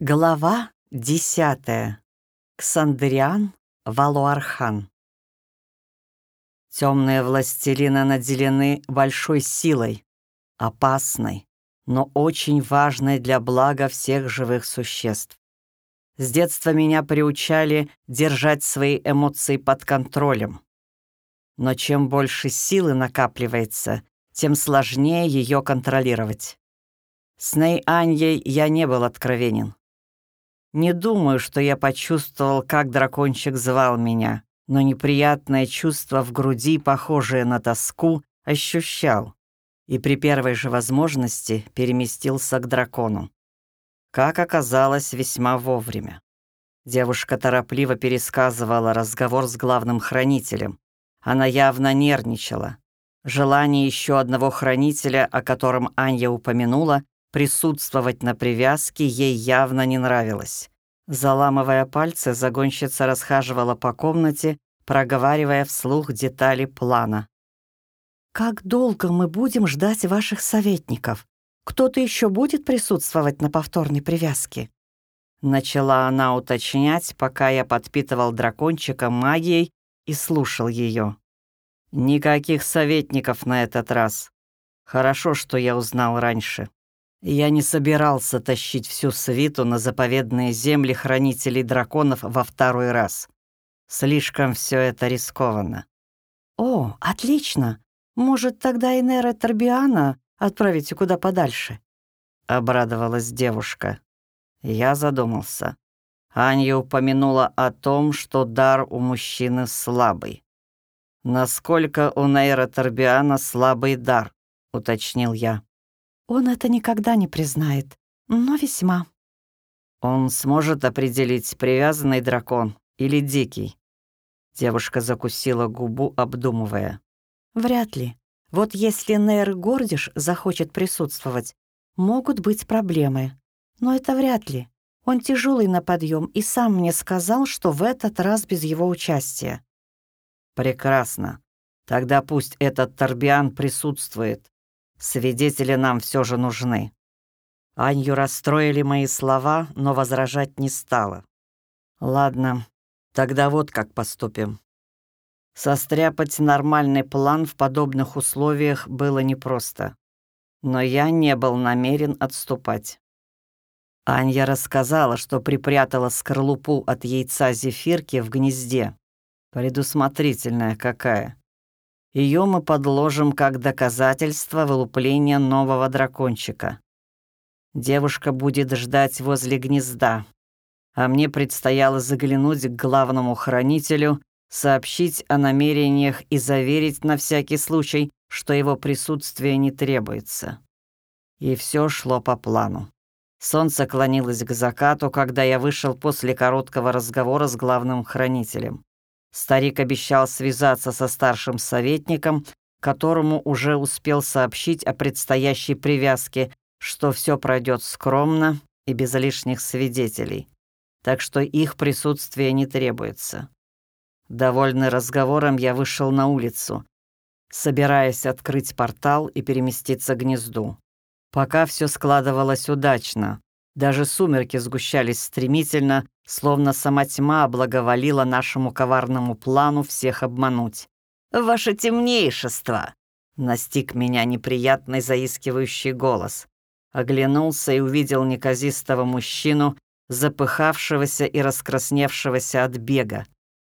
Глава десятая. Ксандриан Валуархан. Темные властелины наделены большой силой, опасной, но очень важной для блага всех живых существ. С детства меня приучали держать свои эмоции под контролем. Но чем больше силы накапливается, тем сложнее ее контролировать. С Ней Аньей я не был откровенен. Не думаю, что я почувствовал, как дракончик звал меня, но неприятное чувство в груди, похожее на тоску, ощущал и при первой же возможности переместился к дракону. Как оказалось, весьма вовремя. Девушка торопливо пересказывала разговор с главным хранителем. Она явно нервничала. Желание еще одного хранителя, о котором Анья упомянула, Присутствовать на привязке ей явно не нравилось. Заламывая пальцы, загонщица расхаживала по комнате, проговаривая вслух детали плана. «Как долго мы будем ждать ваших советников? Кто-то еще будет присутствовать на повторной привязке?» Начала она уточнять, пока я подпитывал дракончика магией и слушал ее. «Никаких советников на этот раз. Хорошо, что я узнал раньше». Я не собирался тащить всю свиту на заповедные земли хранителей драконов во второй раз. Слишком все это рискованно. «О, отлично! Может, тогда Инера Торбиана отправите куда подальше?» — обрадовалась девушка. Я задумался. Анья упомянула о том, что дар у мужчины слабый. «Насколько у Нейра Торбиана слабый дар?» — уточнил я. Он это никогда не признает, но весьма. Он сможет определить, привязанный дракон или дикий. Девушка закусила губу, обдумывая. Вряд ли. Вот если Нейр Гордиш захочет присутствовать, могут быть проблемы. Но это вряд ли. Он тяжелый на подъем и сам мне сказал, что в этот раз без его участия. Прекрасно. Тогда пусть этот Торбиан присутствует. Свидетели нам все же нужны». Аню расстроили мои слова, но возражать не стала. «Ладно, тогда вот как поступим». Состряпать нормальный план в подобных условиях было непросто. Но я не был намерен отступать. Анья рассказала, что припрятала скорлупу от яйца зефирки в гнезде. Предусмотрительная какая. Ее мы подложим как доказательство вылупления нового дракончика. Девушка будет ждать возле гнезда, а мне предстояло заглянуть к главному хранителю, сообщить о намерениях и заверить на всякий случай, что его присутствие не требуется. И все шло по плану. Солнце клонилось к закату, когда я вышел после короткого разговора с главным хранителем. Старик обещал связаться со старшим советником, которому уже успел сообщить о предстоящей привязке, что все пройдет скромно и без лишних свидетелей, так что их присутствие не требуется. Довольный разговором, я вышел на улицу, собираясь открыть портал и переместиться к гнезду. Пока все складывалось удачно, даже сумерки сгущались стремительно, словно сама тьма благоволила нашему коварному плану всех обмануть. «Ваше темнейшество!» — настиг меня неприятный заискивающий голос. Оглянулся и увидел неказистого мужчину, запыхавшегося и раскрасневшегося от бега.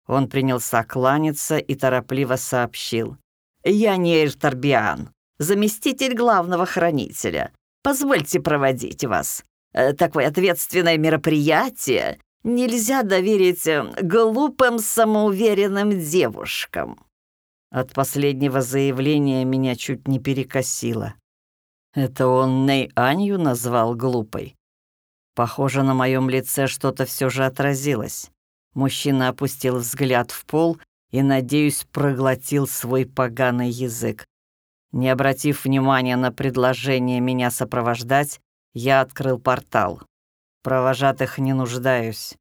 Он принялся кланяться и торопливо сообщил. «Я не Эртарбиан, заместитель главного хранителя. Позвольте проводить вас. Э, такое ответственное мероприятие нельзя доверить э, глупым самоуверенным девушкам». От последнего заявления меня чуть не перекосило. Это он Ней Анью назвал глупой. Похоже, на моем лице что-то все же отразилось. Мужчина опустил взгляд в пол и, надеюсь, проглотил свой поганый язык. Не обратив внимания на предложение меня сопровождать, я открыл портал. Провожатых не нуждаюсь.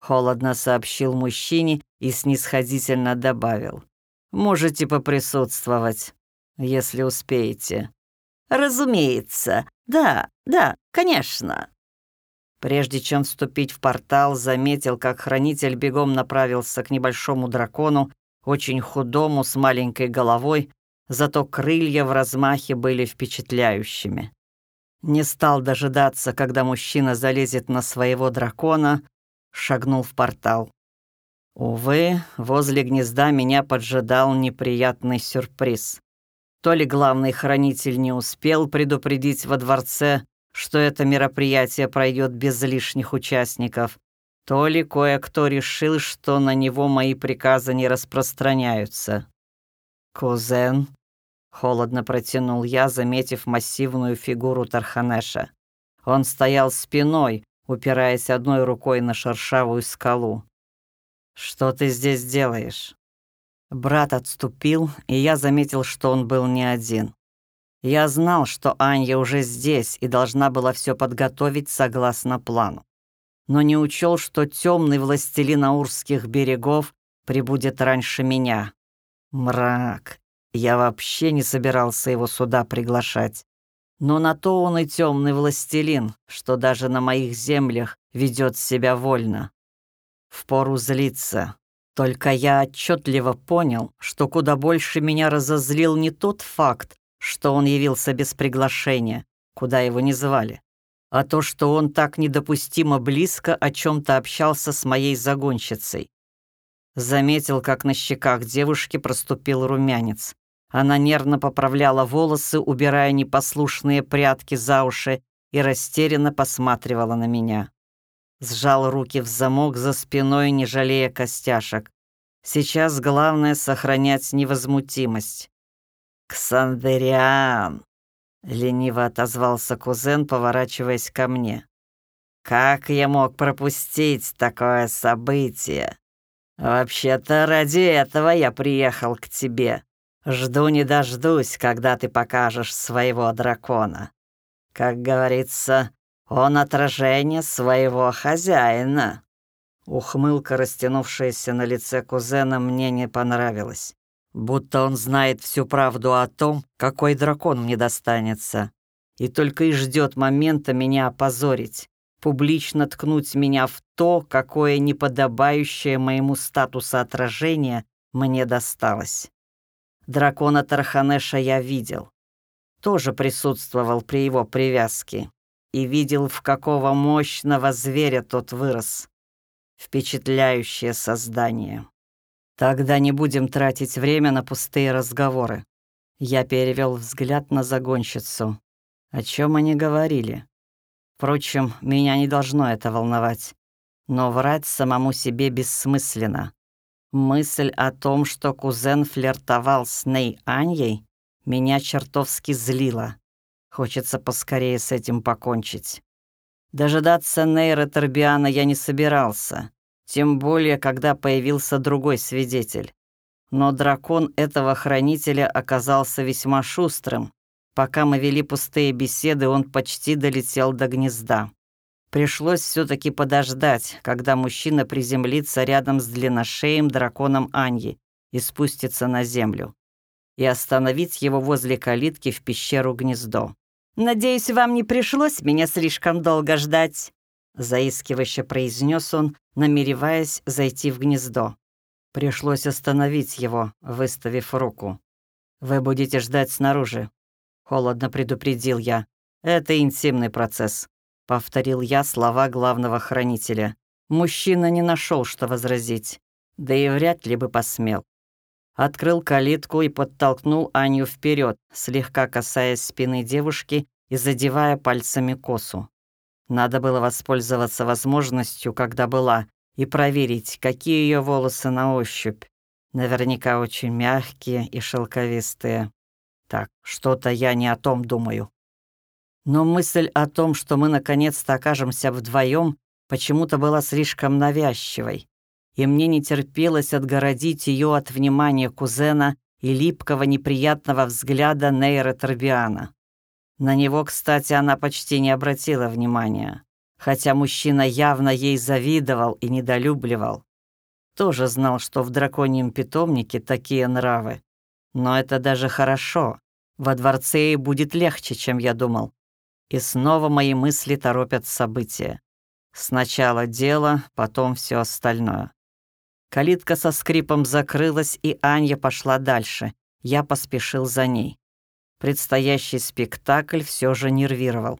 Холодно сообщил мужчине и снисходительно добавил. Можете поприсутствовать, если успеете. Разумеется. Да, да, конечно. Прежде чем вступить в портал, заметил, как хранитель бегом направился к небольшому дракону, очень худому, с маленькой головой, зато крылья в размахе были впечатляющими. Не стал дожидаться, когда мужчина залезет на своего дракона, шагнул в портал. Увы, возле гнезда меня поджидал неприятный сюрприз. То ли главный хранитель не успел предупредить во дворце, что это мероприятие пройдет без лишних участников, то ли кое-кто решил, что на него мои приказы не распространяются. «Кузен», — холодно протянул я, заметив массивную фигуру Тарханеша. Он стоял спиной, упираясь одной рукой на шершавую скалу. «Что ты здесь делаешь?» Брат отступил, и я заметил, что он был не один. Я знал, что Анья уже здесь и должна была все подготовить согласно плану. Но не учел, что темный властелин Аурских берегов прибудет раньше меня. Мрак. Я вообще не собирался его сюда приглашать. Но на то он и темный властелин, что даже на моих землях ведет себя вольно. Впору злиться. Только я отчетливо понял, что куда больше меня разозлил не тот факт, что он явился без приглашения, куда его не звали, а то, что он так недопустимо близко о чем-то общался с моей загонщицей. Заметил, как на щеках девушки проступил румянец. Она нервно поправляла волосы, убирая непослушные прятки за уши, и растерянно посматривала на меня. Сжал руки в замок за спиной, не жалея костяшек. Сейчас главное — сохранять невозмутимость. «Ксандериан!» — лениво отозвался кузен, поворачиваясь ко мне. «Как я мог пропустить такое событие? Вообще-то ради этого я приехал к тебе. Жду не дождусь, когда ты покажешь своего дракона. Как говорится, он отражение своего хозяина». Ухмылка, растянувшаяся на лице кузена, мне не понравилась. Будто он знает всю правду о том, какой дракон мне достанется. И только и ждет момента меня опозорить, публично ткнуть меня в то, какое неподобающее моему статусу отражение мне досталось. Дракона Тарханеша я видел. Тоже присутствовал при его привязке. И видел, в какого мощного зверя тот вырос. Впечатляющее создание. Тогда не будем тратить время на пустые разговоры. Я перевел взгляд на загонщицу. О чем они говорили? Впрочем, меня не должно это волновать. Но врать самому себе бессмысленно. Мысль о том, что кузен флиртовал с Ней Аньей, меня чертовски злила. Хочется поскорее с этим покончить. Дожидаться Нейра Торбиана я не собирался. Тем более, когда появился другой свидетель. Но дракон этого хранителя оказался весьма шустрым. Пока мы вели пустые беседы, он почти долетел до гнезда. Пришлось все таки подождать, когда мужчина приземлится рядом с длинношеем драконом Аньи и спустится на землю. И остановить его возле калитки в пещеру гнездо. «Надеюсь, вам не пришлось меня слишком долго ждать», заискивающе произнес он, намереваясь зайти в гнездо. Пришлось остановить его, выставив руку. «Вы будете ждать снаружи», — холодно предупредил я. «Это интимный процесс», — повторил я слова главного хранителя. Мужчина не нашел, что возразить, да и вряд ли бы посмел. Открыл калитку и подтолкнул Аню вперед, слегка касаясь спины девушки и задевая пальцами косу. Надо было воспользоваться возможностью, когда была, и проверить, какие ее волосы на ощупь. Наверняка очень мягкие и шелковистые. Так, что-то я не о том думаю. Но мысль о том, что мы наконец-то окажемся вдвоем, почему-то была слишком навязчивой, и мне не терпелось отгородить ее от внимания кузена и липкого неприятного взгляда Нейра Торбиана. На него, кстати, она почти не обратила внимания, хотя мужчина явно ей завидовал и недолюбливал. Тоже знал, что в драконьем питомнике такие нравы. Но это даже хорошо. Во дворце ей будет легче, чем я думал. И снова мои мысли торопят события. Сначала дело, потом все остальное. Калитка со скрипом закрылась, и Аня пошла дальше. Я поспешил за ней. Предстоящий спектакль все же нервировал.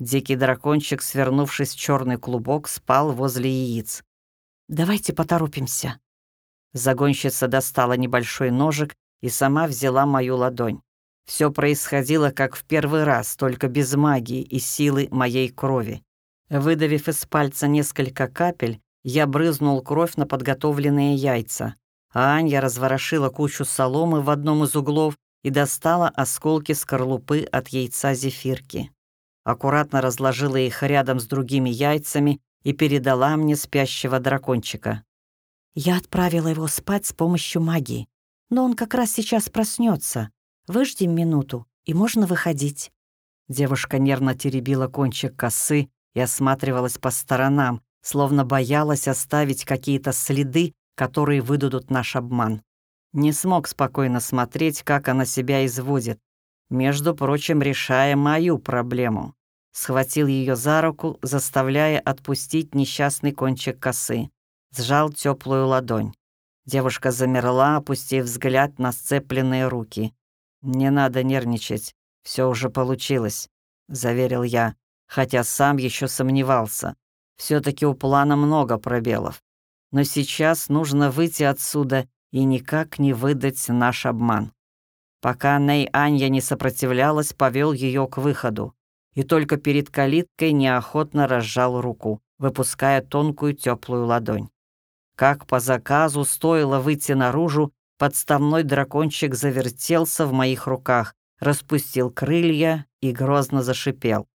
Дикий дракончик, свернувшись в черный клубок, спал возле яиц. «Давайте поторопимся». Загонщица достала небольшой ножик и сама взяла мою ладонь. Все происходило как в первый раз, только без магии и силы моей крови. Выдавив из пальца несколько капель, я брызнул кровь на подготовленные яйца, а Анья разворошила кучу соломы в одном из углов и достала осколки скорлупы от яйца зефирки аккуратно разложила их рядом с другими яйцами и передала мне спящего дракончика. Я отправила его спать с помощью магии, но он как раз сейчас проснется. Выждем минуту, и можно выходить. Девушка нервно теребила кончик косы и осматривалась по сторонам, словно боялась оставить какие-то следы, которые выдадут наш обман. Не смог спокойно смотреть, как она себя изводит, между прочим, решая мою проблему. Схватил ее за руку, заставляя отпустить несчастный кончик косы. Сжал теплую ладонь. Девушка замерла, опустив взгляд на сцепленные руки. «Не надо нервничать, все уже получилось», — заверил я, хотя сам еще сомневался. все таки у плана много пробелов. Но сейчас нужно выйти отсюда и никак не выдать наш обман. Пока Ней Анья не сопротивлялась, повел ее к выходу и только перед калиткой неохотно разжал руку, выпуская тонкую теплую ладонь. Как по заказу стоило выйти наружу, подставной дракончик завертелся в моих руках, распустил крылья и грозно зашипел.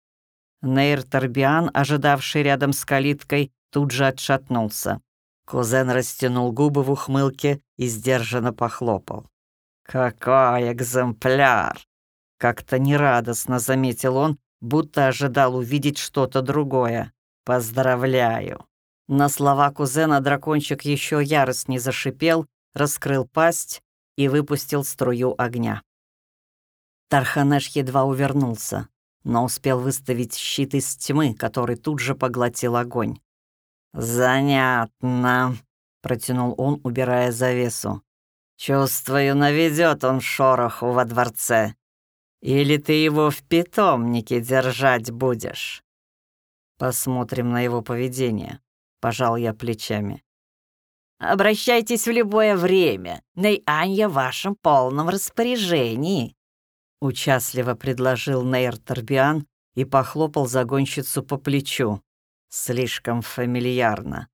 Нейр Торбиан, ожидавший рядом с калиткой, тут же отшатнулся. Кузен растянул губы в ухмылке и сдержанно похлопал. «Какой экземпляр!» Как-то нерадостно заметил он, будто ожидал увидеть что-то другое. «Поздравляю!» На слова кузена дракончик еще яростней зашипел, раскрыл пасть и выпустил струю огня. Тарханеш едва увернулся, но успел выставить щит из тьмы, который тут же поглотил огонь. «Занятно», — протянул он, убирая завесу. «Чувствую, наведет он шороху во дворце. Или ты его в питомнике держать будешь?» «Посмотрим на его поведение», — пожал я плечами. «Обращайтесь в любое время. Ней-Анья в вашем полном распоряжении», — участливо предложил Нейр Торбиан и похлопал загонщицу по плечу. Слишком фамильярно.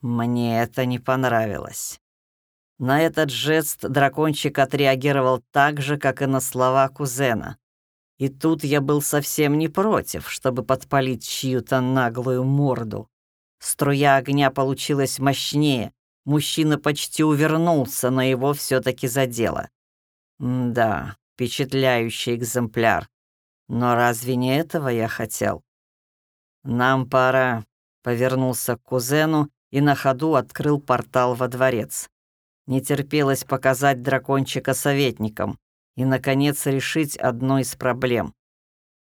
Мне это не понравилось. На этот жест дракончик отреагировал так же, как и на слова кузена. И тут я был совсем не против, чтобы подпалить чью-то наглую морду. Струя огня получилась мощнее. Мужчина почти увернулся, но его все таки задело. да, впечатляющий экземпляр. Но разве не этого я хотел? «Нам пора», — повернулся к кузену и на ходу открыл портал во дворец. Не терпелось показать дракончика советникам и, наконец, решить одну из проблем.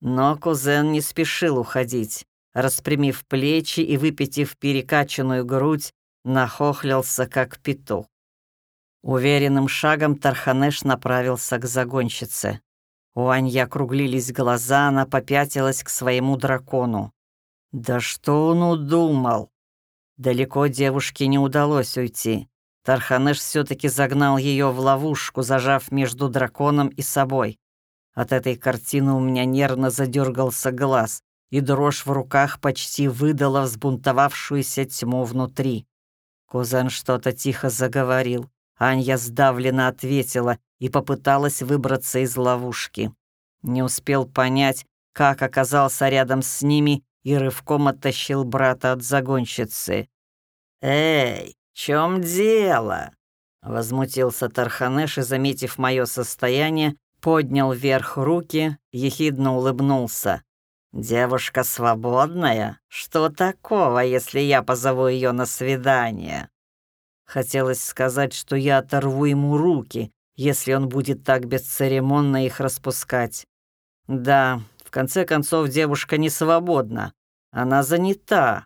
Но кузен не спешил уходить. Распрямив плечи и выпитив перекачанную грудь, нахохлился, как петух. Уверенным шагом Тарханеш направился к загонщице. У Анья округлились глаза, она попятилась к своему дракону. Да что он удумал? Далеко девушке не удалось уйти. Тарханеш все-таки загнал ее в ловушку, зажав между драконом и собой. От этой картины у меня нервно задергался глаз, и дрожь в руках почти выдала взбунтовавшуюся тьму внутри. Кузен что-то тихо заговорил. Анья сдавленно ответила и попыталась выбраться из ловушки. Не успел понять, как оказался рядом с ними и рывком оттащил брата от загонщицы. «Эй, чем дело?» Возмутился Тарханеш и, заметив мое состояние, поднял вверх руки, ехидно улыбнулся. «Девушка свободная? Что такого, если я позову ее на свидание?» Хотелось сказать, что я оторву ему руки, если он будет так бесцеремонно их распускать. Да, в конце концов, девушка не свободна. Она занята,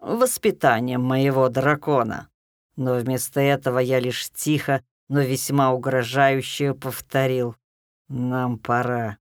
воспитанием моего дракона. Но вместо этого я лишь тихо, но весьма угрожающе повторил. Нам пора.